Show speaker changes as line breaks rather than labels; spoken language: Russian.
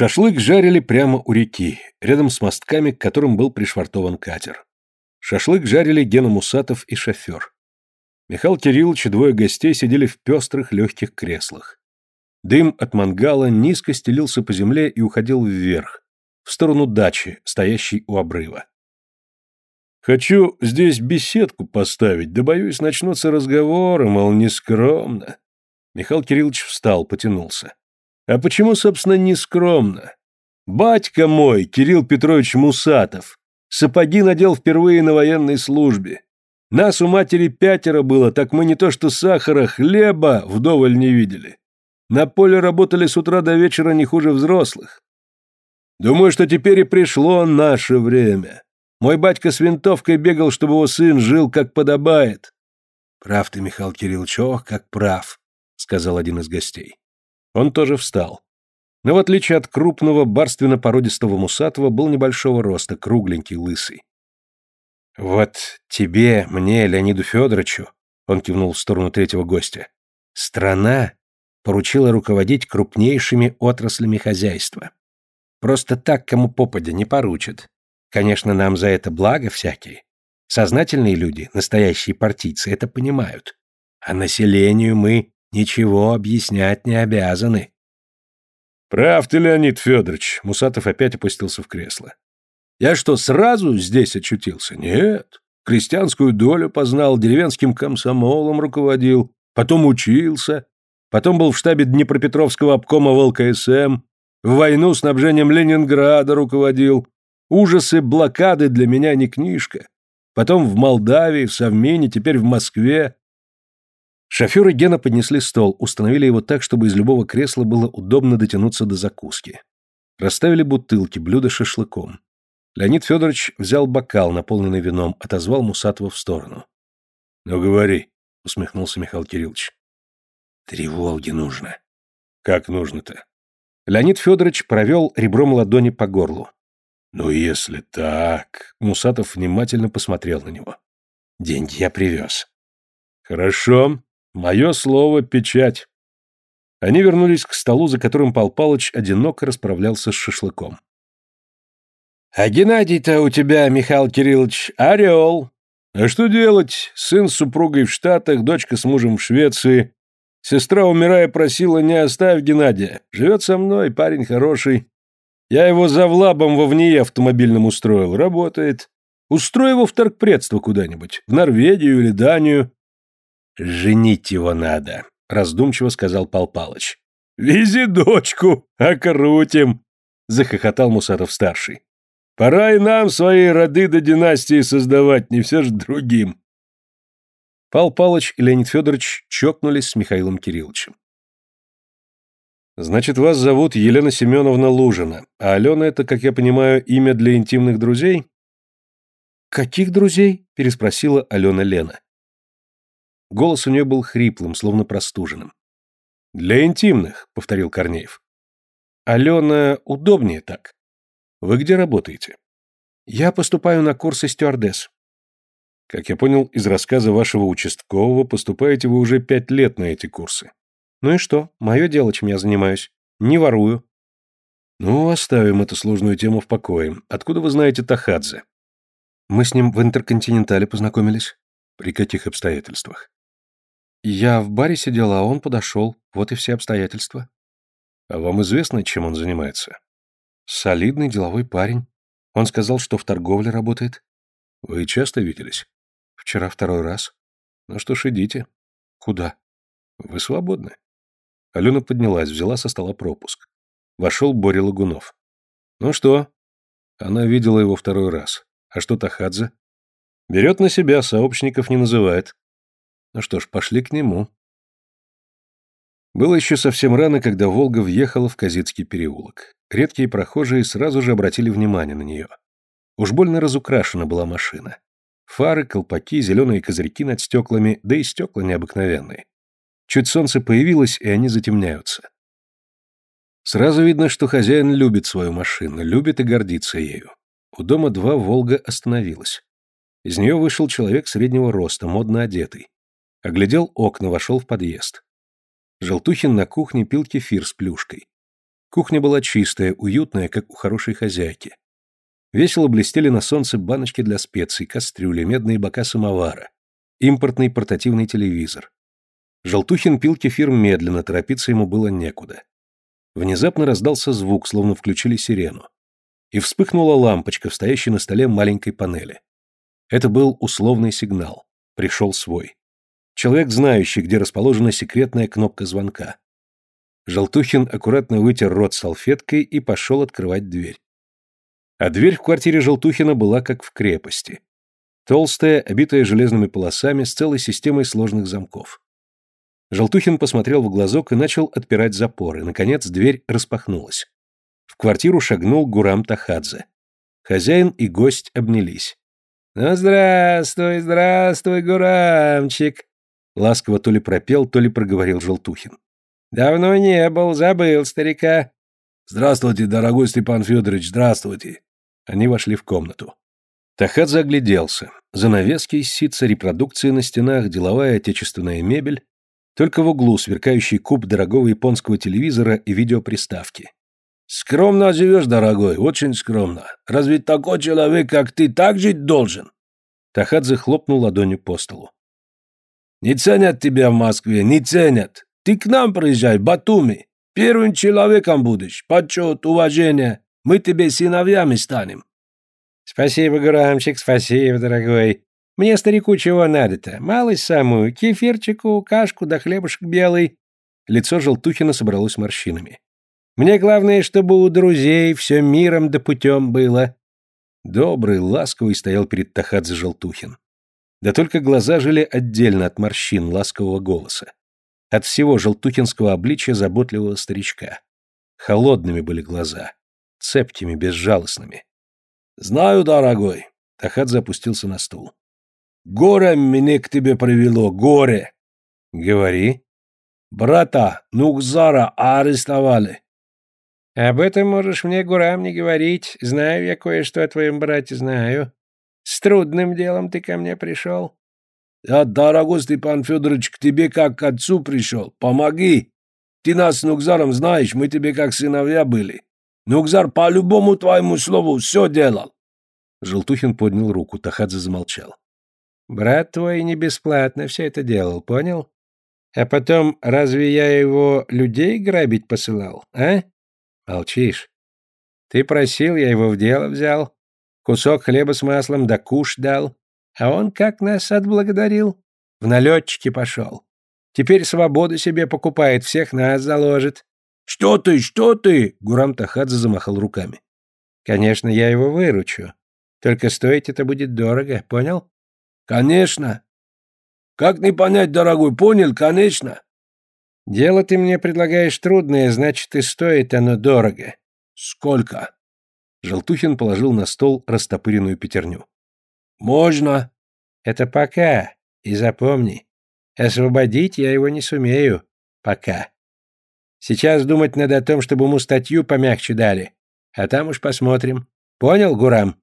Шашлык жарили прямо у реки, рядом с мостками, к которым был пришвартован катер. Шашлык жарили Гена Мусатов и шофер. Михаил Кириллович и двое гостей сидели в пестрых легких креслах. Дым от мангала низко стелился по земле и уходил вверх, в сторону дачи, стоящей у обрыва. «Хочу здесь беседку поставить, да боюсь, начнутся разговоры, мол, нескромно». Михаил Кириллович встал, потянулся. «А почему, собственно, нескромно? Батька мой, Кирилл Петрович Мусатов, сапоги надел впервые на военной службе. Нас у матери пятеро было, так мы не то что сахара, хлеба вдоволь не видели. На поле работали с утра до вечера не хуже взрослых. Думаю, что теперь и пришло наше время. Мой батька с винтовкой бегал, чтобы его сын жил, как подобает. Прав ты, Михаил Кириллович, как прав, сказал один из гостей. Он тоже встал. Но в отличие от крупного барственно-породистого мусатого, был небольшого роста, кругленький, лысый. Вот тебе, мне, Леониду Федоровичу, он кивнул в сторону третьего гостя, страна поручила руководить крупнейшими отраслями хозяйства. Просто так кому попадя не поручат. Конечно, нам за это благо всякие. Сознательные люди, настоящие партийцы, это понимают. А населению мы ничего объяснять не обязаны. Прав ты, Леонид Федорович, Мусатов опять опустился в кресло. Я что, сразу здесь очутился? Нет. Крестьянскую долю познал, деревенским комсомолом руководил, потом учился, потом был в штабе Днепропетровского обкома ВЛКСМ, в войну снабжением Ленинграда руководил. Ужасы блокады для меня не книжка. Потом в Молдавии, в Совмине, теперь в Москве. Шофер и Гена поднесли стол, установили его так, чтобы из любого кресла было удобно дотянуться до закуски. Расставили бутылки, блюда шашлыком. Леонид Федорович взял бокал, наполненный вином, отозвал Мусатова в сторону. — Ну, говори, — усмехнулся Михаил Кириллович. — Три Волги нужно. — Как нужно-то? Леонид Федорович провел ребром ладони по горлу. «Ну, если так...» Мусатов внимательно посмотрел на него. «Деньги я привез». «Хорошо. Мое слово — печать». Они вернулись к столу, за которым Пал Палыч одиноко расправлялся с шашлыком. «А Геннадий-то у тебя, Михаил Кириллович, орел. А что делать? Сын с супругой в Штатах, дочка с мужем в Швеции. Сестра, умирая, просила, не оставь Геннадия. Живет со мной, парень хороший. Я его за влабом во ВНИИ автомобильном устроил. Работает. Устрой его в торгпредство куда-нибудь. В Норвегию или Данию. Женить его надо, раздумчиво сказал Пал Палыч. Вези дочку, окрутим, захохотал Мусатов-старший. Пора и нам свои роды до династии создавать, не все же другим. Пал Палыч и Леонид Федорович чокнулись с Михаилом Кирилловичем. «Значит, вас зовут Елена Семеновна Лужина, а Алена — это, как я понимаю, имя для интимных друзей?» «Каких друзей?» — переспросила Алена Лена. Голос у нее был хриплым, словно простуженным. «Для интимных», — повторил Корнеев. «Алена удобнее так. Вы где работаете?» «Я поступаю на курсы стюардесс». Как я понял из рассказа вашего участкового, поступаете вы уже пять лет на эти курсы. Ну и что? Мое дело, чем я занимаюсь. Не ворую. Ну, оставим эту сложную тему в покое. Откуда вы знаете Тахадзе? Мы с ним в Интерконтинентале познакомились. При каких обстоятельствах? Я в баре сидела, а он подошел. Вот и все обстоятельства. А вам известно, чем он занимается? Солидный деловой парень. Он сказал, что в торговле работает. Вы часто виделись? Вчера второй раз. Ну что ж, идите. Куда? Вы свободны. Алена поднялась, взяла со стола пропуск. Вошел Боря Лагунов. Ну что? Она видела его второй раз. А что Тахадзе? Берет на себя, сообщников не называет. Ну что ж, пошли к нему. Было еще совсем рано, когда Волга въехала в Казицкий переулок. Редкие прохожие сразу же обратили внимание на нее. Уж больно разукрашена была машина. Фары, колпаки, зеленые козырьки над стеклами, да и стекла необыкновенные. Чуть солнце появилось, и они затемняются. Сразу видно, что хозяин любит свою машину, любит и гордится ею. У дома два «Волга» остановилась. Из нее вышел человек среднего роста, модно одетый. Оглядел окна, вошел в подъезд. Желтухин на кухне пил кефир с плюшкой. Кухня была чистая, уютная, как у хорошей хозяйки. Весело блестели на солнце баночки для специй, кастрюли, медные бока самовара, импортный портативный телевизор. Желтухин пил кефир медленно, торопиться ему было некуда. Внезапно раздался звук, словно включили сирену. И вспыхнула лампочка, стоящая на столе маленькой панели. Это был условный сигнал. Пришел свой. Человек, знающий, где расположена секретная кнопка звонка. Желтухин аккуратно вытер рот салфеткой и пошел открывать дверь. А дверь в квартире Желтухина была как в крепости. Толстая, обитая железными полосами, с целой системой сложных замков. Желтухин посмотрел в глазок и начал отпирать запоры. Наконец дверь распахнулась. В квартиру шагнул Гурам Тахадзе. Хозяин и гость обнялись. «Ну, здравствуй, здравствуй, Гурамчик!» Ласково то ли пропел, то ли проговорил Желтухин. «Давно не был, забыл старика».
«Здравствуйте, дорогой Степан Федорович, здравствуйте».
Они вошли в комнату. Тахадзе огляделся. Занавески из ситца, репродукции на стенах, деловая отечественная мебель. Только в углу сверкающий куб дорогого японского телевизора и видеоприставки.
«Скромно живешь, дорогой, очень скромно. Разве такой человек, как ты, так жить должен?»
Тахадзе хлопнул ладонью по столу.
Не ценят тебя в Москве, не ценят. Ты к нам приезжай, Батуми. Первым человеком будешь. Почет, уважение. Мы тебе сыновьями станем.
Спасибо, Гурамчик, спасибо, дорогой. Мне, старику, чего надо-то? Малость самую, кефирчику, кашку да хлебушек белый.
Лицо Желтухина собралось морщинами.
Мне главное, чтобы у друзей все миром да путем было.
Добрый, ласковый стоял перед Тахадзе Желтухин. Да только глаза жили отдельно от морщин ласкового голоса. От всего желтухинского обличия заботливого старичка. Холодными были глаза, цепкими, безжалостными.
«Знаю, дорогой», — Тахат запустился на стул. «Горе меня к тебе привело, горе!»
«Говори».
«Брата Нукзара арестовали».
«Об этом можешь мне, Гурам, не говорить. Знаю я кое-что о твоем брате, знаю. С трудным делом ты ко мне пришел?
Я, дорогой Степан Федорович, к тебе как к отцу пришел. Помоги. Ты нас с Нукзаром знаешь, мы тебе как сыновья были. Нукзар по любому твоему слову все делал.
Желтухин поднял руку, Тахадзе замолчал.
Брат твой не бесплатно все это делал, понял? А потом, разве я его людей грабить посылал, а? Молчишь. Ты просил, я его в дело взял. Кусок хлеба с маслом да куш дал. А он как нас отблагодарил? В налетчики пошел. Теперь свободу себе покупает, всех нас заложит.
«Что ты, что ты?»
— Гурам Тахадзе замахал руками.
«Конечно, я его выручу. Только стоить это будет дорого, понял?»
«Конечно. Как не понять, дорогой, понял, конечно».
«Дело ты мне предлагаешь трудное, значит, и стоит оно дорого».
«Сколько?»
Желтухин положил на стол растопыренную пятерню.
«Можно».
«Это пока. И запомни, освободить я его не сумею. Пока. Сейчас думать надо о том, чтобы ему статью помягче дали. А там уж посмотрим. Понял, Гурам?»